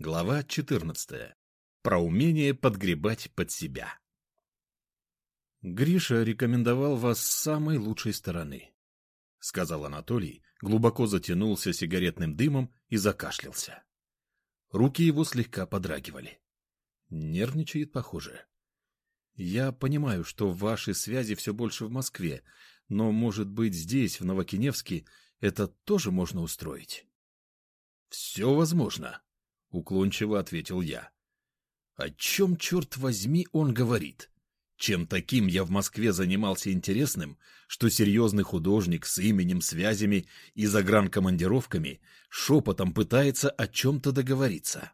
Глава 14. Про умение подгребать под себя. «Гриша рекомендовал вас с самой лучшей стороны», — сказал Анатолий, глубоко затянулся сигаретным дымом и закашлялся. Руки его слегка подрагивали. Нервничает, похоже. «Я понимаю, что ваши связи все больше в Москве, но, может быть, здесь, в Новокиневске, это тоже можно устроить?» «Все возможно», — уклончиво ответил я. «О чем, черт возьми, он говорит?» Чем таким я в Москве занимался интересным, что серьезный художник с именем, связями и загранкомандировками шепотом пытается о чем-то договориться?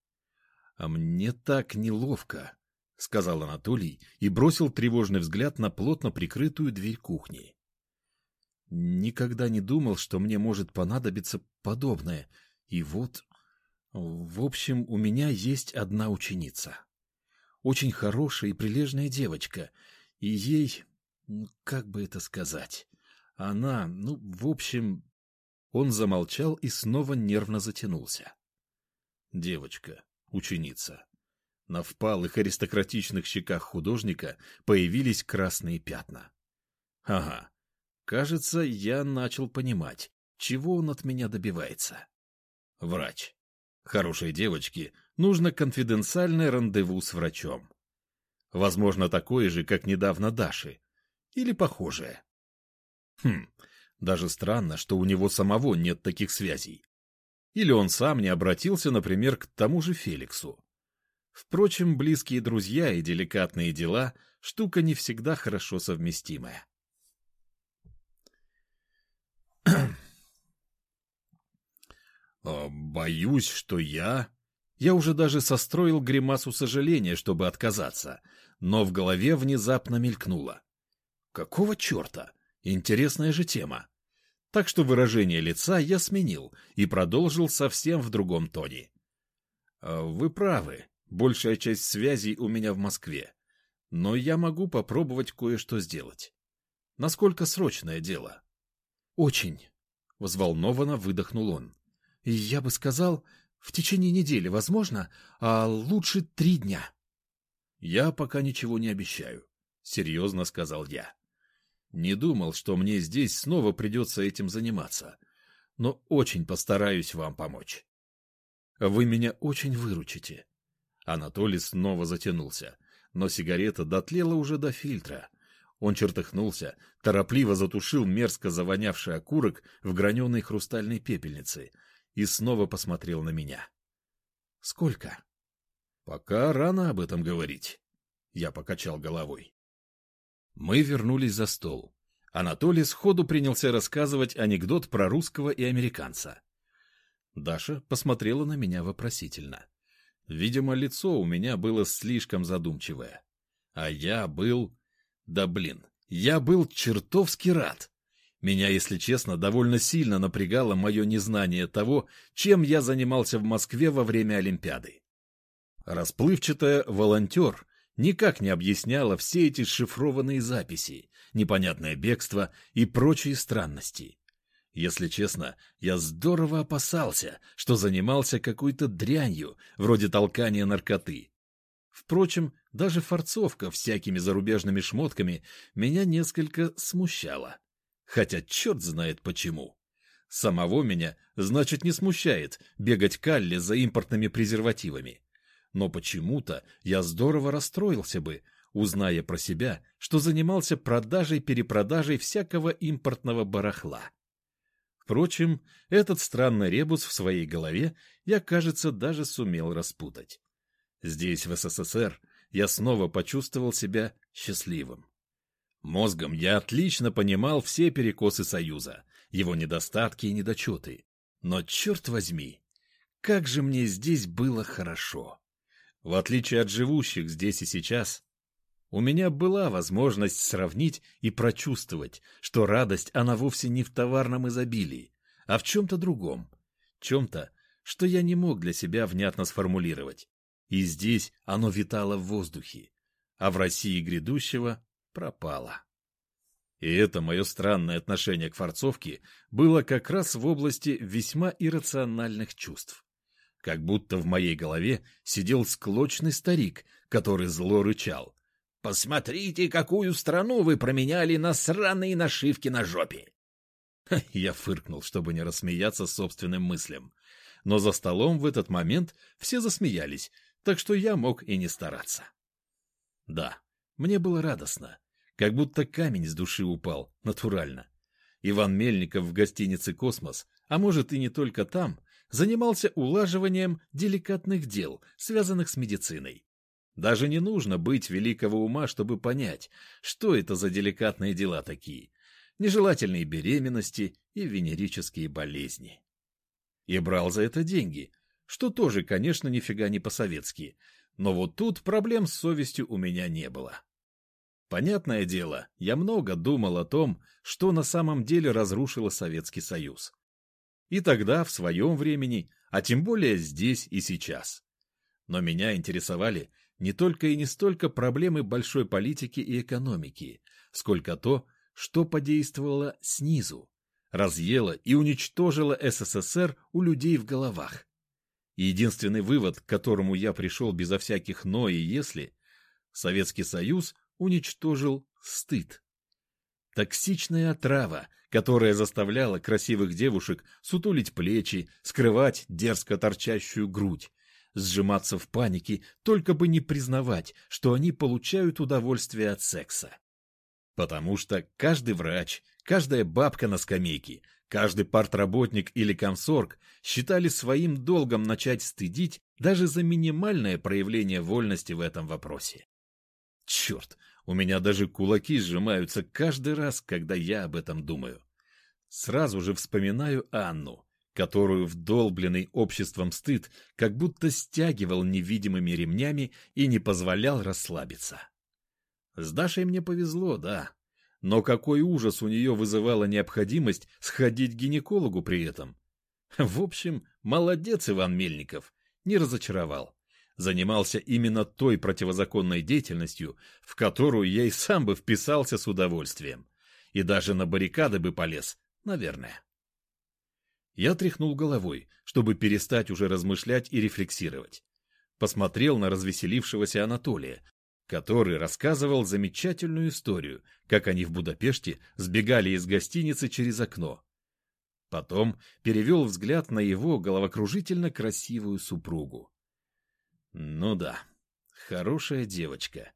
— А мне так неловко, — сказал Анатолий и бросил тревожный взгляд на плотно прикрытую дверь кухни. — Никогда не думал, что мне может понадобиться подобное, и вот... В общем, у меня есть одна ученица очень хорошая и прилежная девочка, и ей, как бы это сказать, она, ну, в общем... Он замолчал и снова нервно затянулся. Девочка, ученица. На впалых аристократичных щеках художника появились красные пятна. Ага, кажется, я начал понимать, чего он от меня добивается. Врач. Хорошей девочке нужно конфиденциальное рандеву с врачом. Возможно, такое же, как недавно Даши. Или похожее. Хм, даже странно, что у него самого нет таких связей. Или он сам не обратился, например, к тому же Феликсу. Впрочем, близкие друзья и деликатные дела — штука не всегда хорошо совместимая. А, «Боюсь, что я...» Я уже даже состроил гримасу сожаления, чтобы отказаться, но в голове внезапно мелькнуло. «Какого черта? Интересная же тема!» Так что выражение лица я сменил и продолжил совсем в другом тоне. «А «Вы правы, большая часть связей у меня в Москве, но я могу попробовать кое-что сделать. Насколько срочное дело?» «Очень», — взволнованно выдохнул он. Я бы сказал, в течение недели, возможно, а лучше три дня. Я пока ничего не обещаю, серьезно сказал я. Не думал, что мне здесь снова придется этим заниматься, но очень постараюсь вам помочь. Вы меня очень выручите. Анатолий снова затянулся, но сигарета дотлела уже до фильтра. Он чертыхнулся, торопливо затушил мерзко завонявший окурок в граненой хрустальной пепельнице — и снова посмотрел на меня. «Сколько?» «Пока рано об этом говорить», — я покачал головой. Мы вернулись за стол. Анатолий сходу принялся рассказывать анекдот про русского и американца. Даша посмотрела на меня вопросительно. Видимо, лицо у меня было слишком задумчивое. А я был... Да блин, я был чертовски рад. Меня, если честно, довольно сильно напрягало мое незнание того, чем я занимался в Москве во время Олимпиады. Расплывчатая «волонтер» никак не объясняла все эти шифрованные записи, непонятное бегство и прочие странности. Если честно, я здорово опасался, что занимался какой-то дрянью, вроде толкания наркоты. Впрочем, даже форцовка всякими зарубежными шмотками меня несколько смущала. Хотя черт знает почему. Самого меня, значит, не смущает бегать калли за импортными презервативами. Но почему-то я здорово расстроился бы, узная про себя, что занимался продажей-перепродажей всякого импортного барахла. Впрочем, этот странный ребус в своей голове я, кажется, даже сумел распутать. Здесь, в СССР, я снова почувствовал себя счастливым. Мозгом я отлично понимал все перекосы Союза, его недостатки и недочеты. Но, черт возьми, как же мне здесь было хорошо! В отличие от живущих здесь и сейчас, у меня была возможность сравнить и прочувствовать, что радость, она вовсе не в товарном изобилии, а в чем-то другом, чем-то, что я не мог для себя внятно сформулировать. И здесь оно витало в воздухе, а в России грядущего пропала. И это мое странное отношение к форцовке было как раз в области весьма иррациональных чувств. Как будто в моей голове сидел склочный старик, который зло рычал. «Посмотрите, какую страну вы променяли на сраные нашивки на жопе!» Я фыркнул, чтобы не рассмеяться собственным мыслям. Но за столом в этот момент все засмеялись, так что я мог и не стараться. Да, мне было радостно, как будто камень с души упал, натурально. Иван Мельников в гостинице «Космос», а может и не только там, занимался улаживанием деликатных дел, связанных с медициной. Даже не нужно быть великого ума, чтобы понять, что это за деликатные дела такие. Нежелательные беременности и венерические болезни. И брал за это деньги, что тоже, конечно, нифига не по-советски. Но вот тут проблем с совестью у меня не было. Понятное дело, я много думал о том, что на самом деле разрушило Советский Союз. И тогда, в своем времени, а тем более здесь и сейчас. Но меня интересовали не только и не столько проблемы большой политики и экономики, сколько то, что подействовало снизу, разъело и уничтожило СССР у людей в головах. Единственный вывод, к которому я пришел безо всяких «но» и «если», Советский Союз уничтожил стыд. Токсичная отрава, которая заставляла красивых девушек сутулить плечи, скрывать дерзко торчащую грудь, сжиматься в панике, только бы не признавать, что они получают удовольствие от секса. Потому что каждый врач, каждая бабка на скамейке, каждый партработник или комсорг считали своим долгом начать стыдить даже за минимальное проявление вольности в этом вопросе. Черт, у меня даже кулаки сжимаются каждый раз, когда я об этом думаю. Сразу же вспоминаю Анну, которую вдолбленный обществом стыд как будто стягивал невидимыми ремнями и не позволял расслабиться. С Дашей мне повезло, да. Но какой ужас у нее вызывала необходимость сходить к гинекологу при этом. В общем, молодец Иван Мельников, не разочаровал занимался именно той противозаконной деятельностью, в которую я и сам бы вписался с удовольствием. И даже на баррикады бы полез, наверное. Я тряхнул головой, чтобы перестать уже размышлять и рефлексировать. Посмотрел на развеселившегося Анатолия, который рассказывал замечательную историю, как они в Будапеште сбегали из гостиницы через окно. Потом перевел взгляд на его головокружительно красивую супругу. Ну да, хорошая девочка.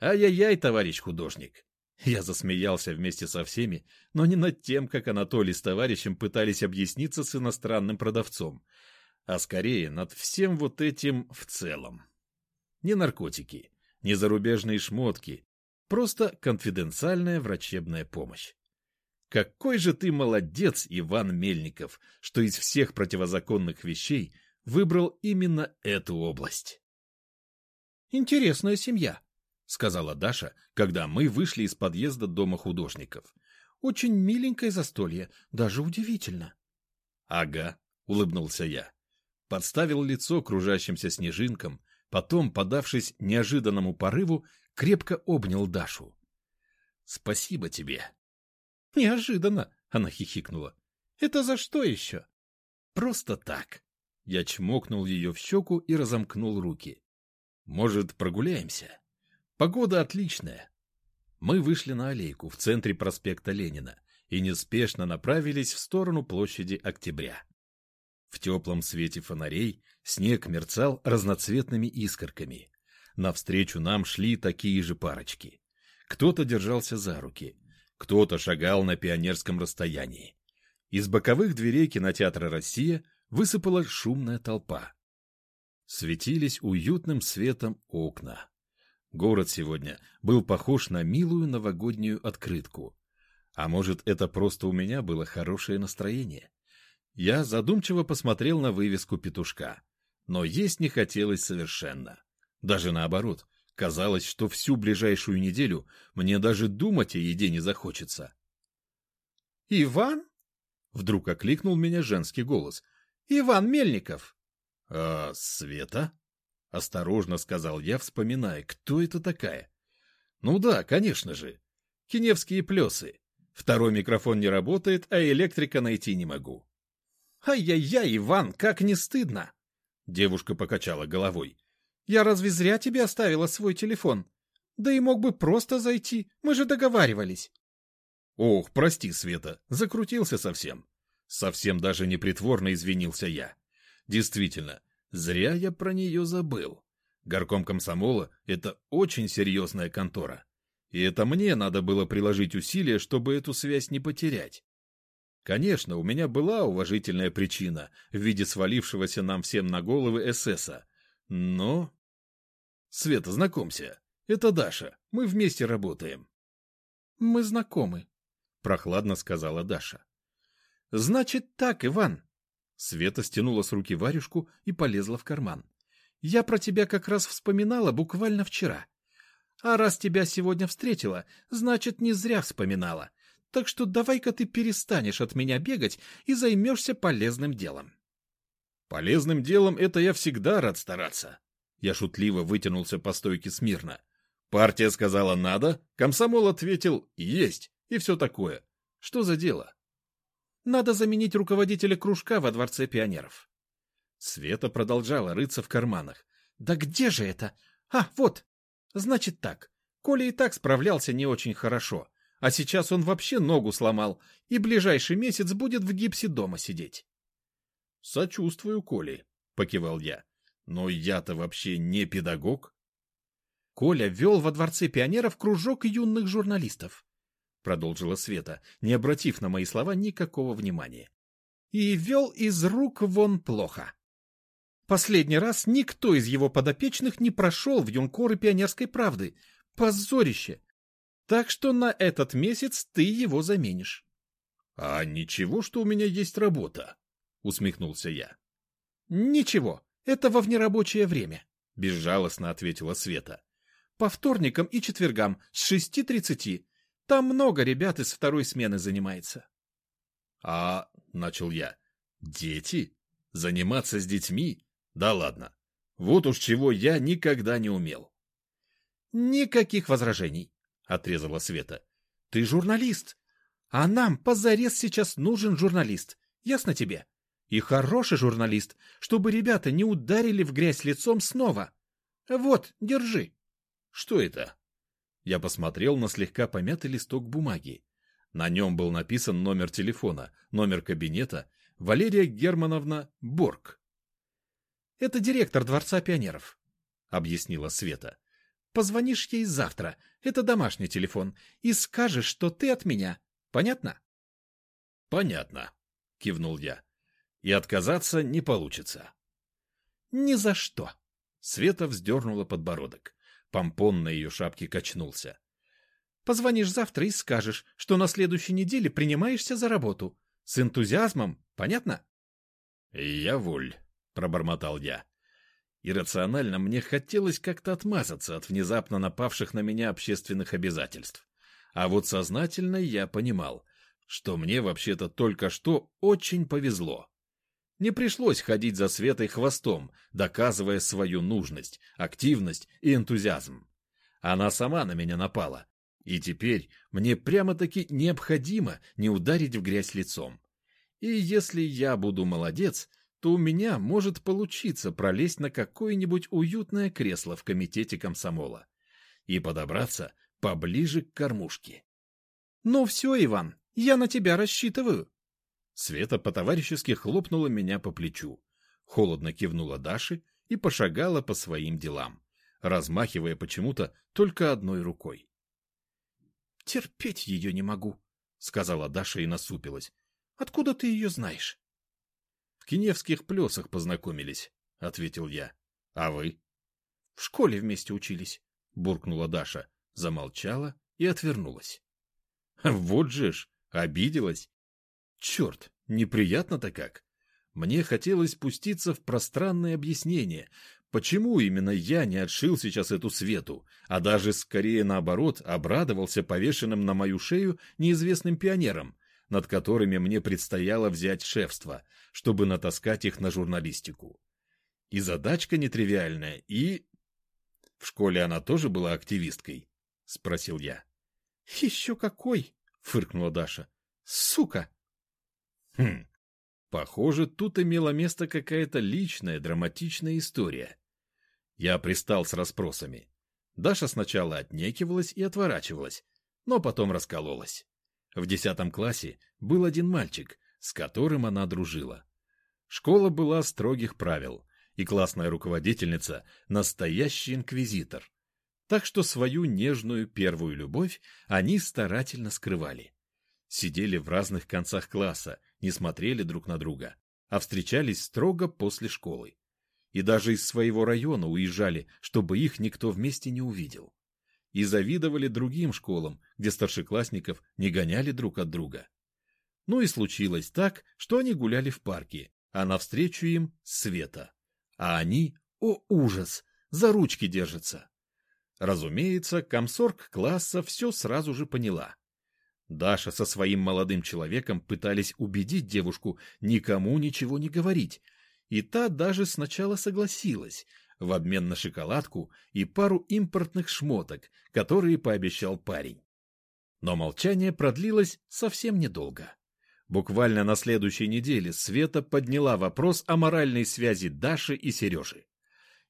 Ай-яй-яй, товарищ художник. Я засмеялся вместе со всеми, но не над тем, как Анатолий с товарищем пытались объясниться с иностранным продавцом, а скорее над всем вот этим в целом. Не наркотики, не зарубежные шмотки, просто конфиденциальная врачебная помощь. Какой же ты молодец, Иван Мельников, что из всех противозаконных вещей – выбрал именно эту область. «Интересная семья», — сказала Даша, когда мы вышли из подъезда дома художников. «Очень миленькое застолье, даже удивительно». «Ага», — улыбнулся я. Подставил лицо кружащимся снежинкам, потом, подавшись неожиданному порыву, крепко обнял Дашу. «Спасибо тебе». «Неожиданно», — она хихикнула. «Это за что еще?» «Просто так», я чмокнул ее в щеку и разомкнул руки. «Может, прогуляемся? Погода отличная». Мы вышли на аллейку в центре проспекта Ленина и неспешно направились в сторону площади Октября. В теплом свете фонарей снег мерцал разноцветными искорками. Навстречу нам шли такие же парочки. Кто-то держался за руки, кто-то шагал на пионерском расстоянии. Из боковых дверей кинотеатра «Россия» высыпала шумная толпа. Светились уютным светом окна. Город сегодня был похож на милую новогоднюю открытку. А может, это просто у меня было хорошее настроение? Я задумчиво посмотрел на вывеску петушка, но есть не хотелось совершенно. Даже наоборот, казалось, что всю ближайшую неделю мне даже думать о еде не захочется. «Иван?» — вдруг окликнул меня женский голос — Иван Мельников. — А Света? — осторожно сказал я, вспоминая, кто это такая. — Ну да, конечно же. Киневские плесы. Второй микрофон не работает, а электрика найти не могу. «Ай-яй-яй, Иван, как не стыдно!» Девушка покачала головой. «Я разве зря тебе оставила свой телефон? Да и мог бы просто зайти, мы же договаривались». «Ох, прости, Света, закрутился совсем». Совсем даже непритворно извинился я. Действительно, зря я про нее забыл. Горком комсомола — это очень серьезная контора. И это мне надо было приложить усилия, чтобы эту связь не потерять. Конечно, у меня была уважительная причина в виде свалившегося нам всем на головы эсэса. Но... Света, знакомься. Это Даша. Мы вместе работаем. Мы знакомы, прохладно сказала Даша. Значит так, Иван. Света стянула с руки варежку и полезла в карман. Я про тебя как раз вспоминала буквально вчера. А раз тебя сегодня встретила, значит, не зря вспоминала. Так что давай-ка ты перестанешь от меня бегать и займешься полезным делом. Полезным делом это я всегда рад стараться. Я шутливо вытянулся по стойке смирно. Партия сказала «надо», комсомол ответил «есть» и все такое. Что за дело? Надо заменить руководителя кружка во Дворце пионеров. Света продолжала рыться в карманах. Да где же это? А, вот. Значит так. Коля и так справлялся не очень хорошо, а сейчас он вообще ногу сломал и ближайший месяц будет в гипсе дома сидеть. Сочувствую, Коле, покивал я. Но я-то вообще не педагог. Коля вел во Дворце пионеров кружок юных журналистов, продолжила Света, не обратив на мои слова никакого внимания. И вел из рук вон плохо. Последний раз никто из его подопечных не прошел в юнкоры пионерской правды. Позорище! Так что на этот месяц ты его заменишь. — А ничего, что у меня есть работа? — усмехнулся я. — Ничего, это во внерабочее время, — безжалостно ответила Света. — По вторникам и четвергам с шести тридцати. Там много ребят из второй смены занимается. — А, — начал я, — дети? Заниматься с детьми? Да ладно. Вот уж чего я никогда не умел. — Никаких возражений, — отрезала Света. — Ты журналист. А нам позарез сейчас нужен журналист. Ясно тебе? И хороший журналист, чтобы ребята не ударили в грязь лицом снова. Вот, держи. — Что это? Я посмотрел на слегка помятый листок бумаги. На нем был написан номер телефона, номер кабинета Валерия Германовна Борг. Это директор Дворца пионеров, — объяснила Света. Позвонишь ей завтра, это домашний телефон, и скажешь, что ты от меня. Понятно? — Понятно, — кивнул я. — И отказаться не получится. — Ни за что. Света вздернула подбородок. Помпон на ее шапке качнулся. — Позвонишь завтра и скажешь, что на следующей неделе принимаешься за работу. С энтузиазмом, понятно? — Я воль пробормотал я. Иррационально мне хотелось как-то отмазаться от внезапно напавших на меня общественных обязательств. А вот сознательно я понимал, что мне вообще-то только что очень повезло. Не пришлось ходить за Светой хвостом, доказывая свою нужность, активность и энтузиазм. Она сама на меня напала, и теперь мне прямо-таки необходимо не ударить в грязь лицом. И если я буду молодец, то у меня может получиться пролезть на какое-нибудь уютное кресло в комитете комсомола и подобраться поближе к кормушке. — Ну все, Иван, я на тебя рассчитываю. Света по-товарищески хлопнула меня по плечу, холодно кивнула Даше и пошагала по своим делам, размахивая почему-то только одной рукой. — Терпеть ее не могу, — сказала Даша и насупилась. — Откуда ты ее знаешь? Киневских плесах познакомились, — ответил я. — А вы? — В школе вместе учились, — буркнула Даша, замолчала и отвернулась. — Вот же ж, обиделась. Черт, неприятно-то как. Мне хотелось спуститься в пространное объяснение, почему именно я не отшил сейчас эту свету, а даже скорее наоборот обрадовался повешенным на мою шею неизвестным пионерам, над которыми мне предстояло взять шефство — чтобы натаскать их на журналистику. И задачка нетривиальная, и... В школе она тоже была активисткой? — спросил я. — Еще какой! — фыркнула Даша. — Сука! — Хм, Похоже, тут имела место какая-то личная драматичная история. Я пристал с расспросами. Даша сначала отнекивалась и отворачивалась, но потом раскололась. В десятом классе был один мальчик, с которым она дружила. Школа была строгих правил, и классная руководительница — настоящий инквизитор. Так что свою нежную первую любовь они старательно скрывали. Сидели в разных концах класса, не смотрели друг на друга, а встречались строго после школы. И даже из своего района уезжали, чтобы их никто вместе не увидел. И завидовали другим школам, где старшеклассников не гоняли друг от друга. Ну и случилось так, что они гуляли в парке, а навстречу им Света а они, о ужас, за ручки держатся. Разумеется, комсорг класса все сразу же поняла. Даша со своим молодым человеком пытались убедить девушку никому ничего не говорить, и та даже сначала согласилась в обмен на шоколадку и пару импортных шмоток, которые пообещал парень. Но молчание продлилось совсем недолго. Буквально на следующей неделе Света подняла вопрос о моральной связи Даши и Сережи.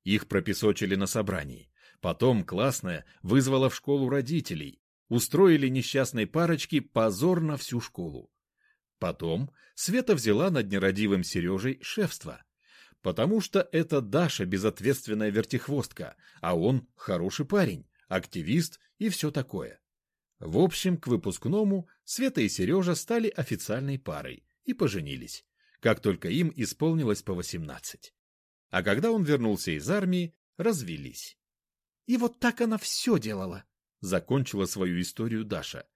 Их пропесочили на собрании. Потом классная вызвала в школу родителей. Устроили несчастной парочке позор на всю школу. Потом Света взяла над нерадивым Сережей шефство. Потому что это Даша безответственная вертихвостка, а он хороший парень, активист и все такое. В общем, к выпускному Света и Сережа стали официальной парой и поженились, как только им исполнилось по 18. А когда он вернулся из армии, развелись. И вот так она все делала, закончила свою историю Даша.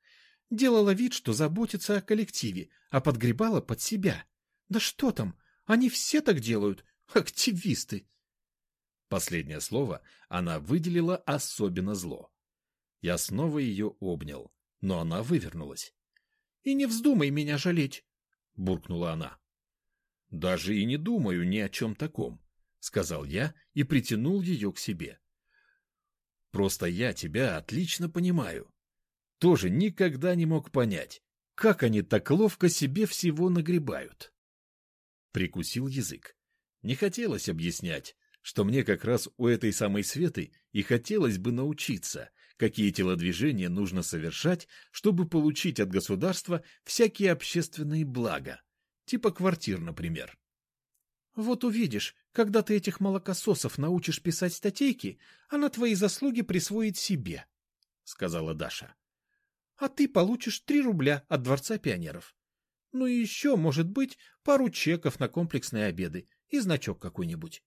Делала вид, что заботится о коллективе, а подгребала под себя. Да что там, они все так делают, активисты. Последнее слово она выделила особенно зло. Я снова ее обнял, но она вывернулась. — И не вздумай меня жалеть, — буркнула она. — Даже и не думаю ни о чем таком, — сказал я и притянул ее к себе. — Просто я тебя отлично понимаю. Тоже никогда не мог понять, как они так ловко себе всего нагребают. Прикусил язык. Не хотелось объяснять, что мне как раз у этой самой Светы и хотелось бы научиться — какие телодвижения нужно совершать, чтобы получить от государства всякие общественные блага, типа квартир, например. «Вот увидишь, когда ты этих молокососов научишь писать статейки, она твои заслуги присвоит себе», — сказала Даша. «А ты получишь три рубля от Дворца пионеров. Ну и еще, может быть, пару чеков на комплексные обеды и значок какой-нибудь».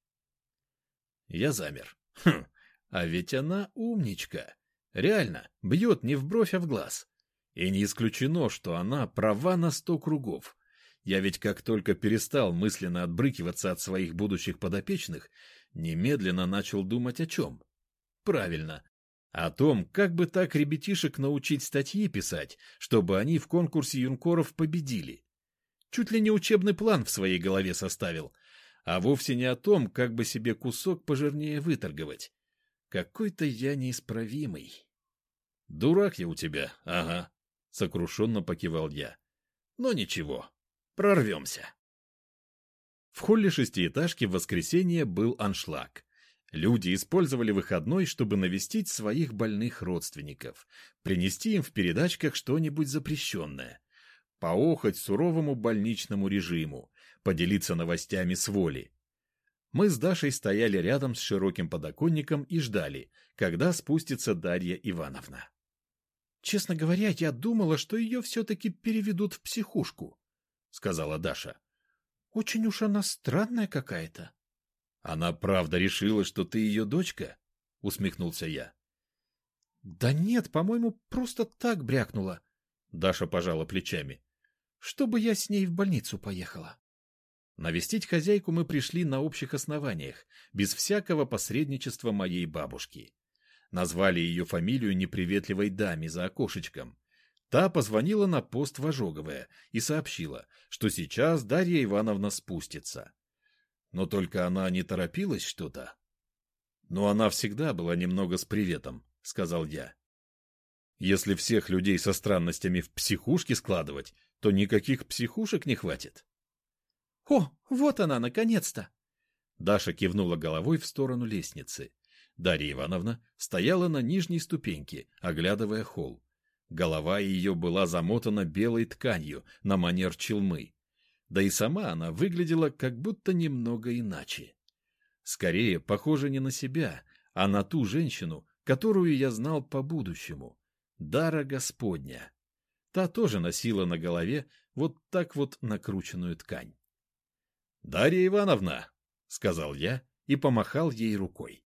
Я замер. Хм, а ведь она умничка. Реально, бьет не в бровь, а в глаз. И не исключено, что она права на сто кругов. Я ведь как только перестал мысленно отбрыкиваться от своих будущих подопечных, немедленно начал думать о чем. Правильно. О том, как бы так ребятишек научить статьи писать, чтобы они в конкурсе юнкоров победили. Чуть ли не учебный план в своей голове составил, а вовсе не о том, как бы себе кусок пожирнее выторговать. Какой-то я неисправимый. «Дурак я у тебя, ага», — сокрушенно покивал я. «Но ничего, прорвемся». В холле шестиэтажки в воскресенье был аншлаг. Люди использовали выходной, чтобы навестить своих больных родственников, принести им в передачках что-нибудь запрещенное, поохать суровому больничному режиму, поделиться новостями с воли. Мы с Дашей стояли рядом с широким подоконником и ждали, когда спустится Дарья Ивановна. Честно говоря, я думала, что ее все-таки переведут в психушку, — сказала Даша. Очень уж она странная какая-то. Она правда решила, что ты ее дочка? — усмехнулся я. Да нет, по-моему, просто так брякнула. Даша пожала плечами. Чтобы я с ней в больницу поехала. Навестить хозяйку мы пришли на общих основаниях, без всякого посредничества моей бабушки. Назвали ее фамилию неприветливой даме за окошечком. Та позвонила на пост в Ожоговое и сообщила, что сейчас Дарья Ивановна спустится. Но только она не торопилась что-то. Но она всегда была немного с приветом, сказал я. Если всех людей со странностями в психушке складывать, то никаких психушек не хватит. О, вот она, наконец-то! Даша кивнула головой в сторону лестницы. Дарья Ивановна стояла на нижней ступеньке, оглядывая холл. Голова ее была замотана белой тканью на манер челмы. Да и сама она выглядела как будто немного иначе. Скорее, похоже не на себя, а на ту женщину, которую я знал по будущему. Дара Господня. Та тоже носила на голове вот так вот накрученную ткань. — Дарья Ивановна! — сказал я и помахал ей рукой.